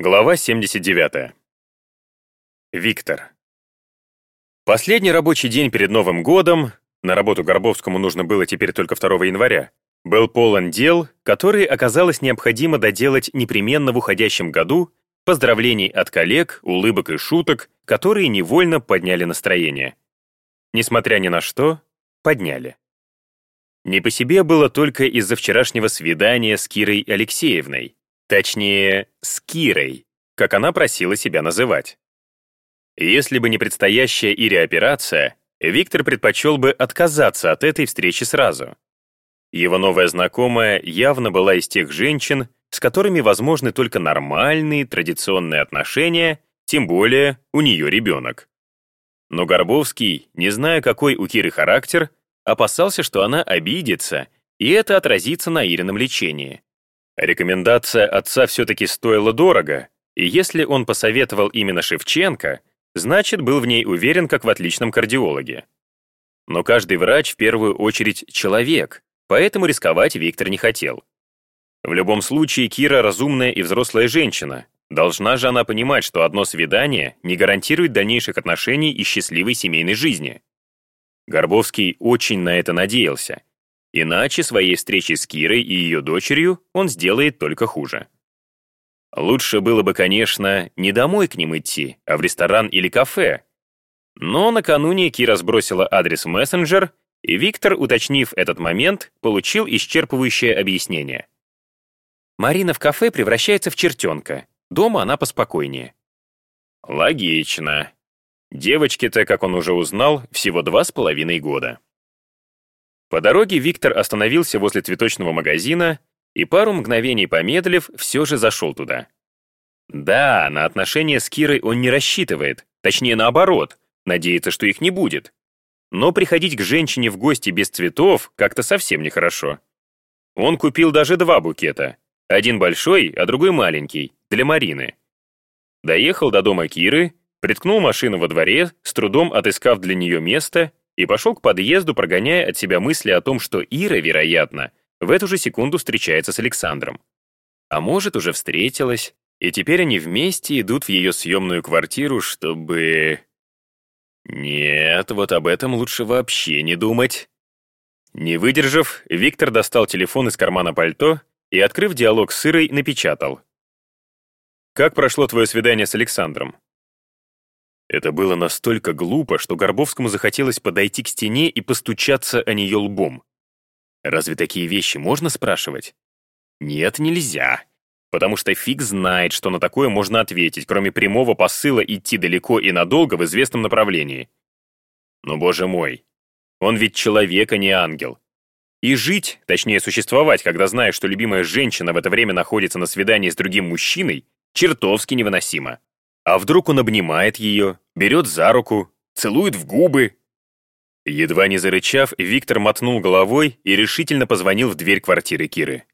Глава 79. Виктор. Последний рабочий день перед Новым годом, на работу Горбовскому нужно было теперь только 2 января, был полон дел, которые оказалось необходимо доделать непременно в уходящем году, поздравлений от коллег, улыбок и шуток, которые невольно подняли настроение. Несмотря ни на что, подняли. Не по себе было только из-за вчерашнего свидания с Кирой Алексеевной, Точнее, с Кирой, как она просила себя называть. Если бы не предстоящая Ире операция, Виктор предпочел бы отказаться от этой встречи сразу. Его новая знакомая явно была из тех женщин, с которыми возможны только нормальные традиционные отношения, тем более у нее ребенок. Но Горбовский, не зная, какой у Киры характер, опасался, что она обидится, и это отразится на Ирином лечении. Рекомендация отца все-таки стоила дорого, и если он посоветовал именно Шевченко, значит, был в ней уверен, как в отличном кардиологе. Но каждый врач в первую очередь человек, поэтому рисковать Виктор не хотел. В любом случае, Кира разумная и взрослая женщина. Должна же она понимать, что одно свидание не гарантирует дальнейших отношений и счастливой семейной жизни. Горбовский очень на это надеялся, Иначе своей встречи с Кирой и ее дочерью он сделает только хуже. Лучше было бы, конечно, не домой к ним идти, а в ресторан или кафе. Но накануне Кира сбросила адрес в мессенджер, и Виктор, уточнив этот момент, получил исчерпывающее объяснение. Марина в кафе превращается в чертенка, дома она поспокойнее. Логично. Девочке-то, как он уже узнал, всего два с половиной года. По дороге Виктор остановился возле цветочного магазина и пару мгновений помедлив, все же зашел туда. Да, на отношения с Кирой он не рассчитывает, точнее наоборот, надеется, что их не будет. Но приходить к женщине в гости без цветов как-то совсем нехорошо. Он купил даже два букета. Один большой, а другой маленький, для Марины. Доехал до дома Киры, приткнул машину во дворе, с трудом отыскав для нее место и пошел к подъезду, прогоняя от себя мысли о том, что Ира, вероятно, в эту же секунду встречается с Александром. А может, уже встретилась, и теперь они вместе идут в ее съемную квартиру, чтобы... Нет, вот об этом лучше вообще не думать. Не выдержав, Виктор достал телефон из кармана пальто и, открыв диалог с Ирой, напечатал. «Как прошло твое свидание с Александром?» Это было настолько глупо, что Горбовскому захотелось подойти к стене и постучаться о нее лбом. Разве такие вещи можно спрашивать? Нет, нельзя. Потому что фиг знает, что на такое можно ответить, кроме прямого посыла идти далеко и надолго в известном направлении. Но, боже мой, он ведь человек, а не ангел. И жить, точнее существовать, когда знаешь, что любимая женщина в это время находится на свидании с другим мужчиной, чертовски невыносимо. А вдруг он обнимает ее, берет за руку, целует в губы? Едва не зарычав, Виктор мотнул головой и решительно позвонил в дверь квартиры Киры.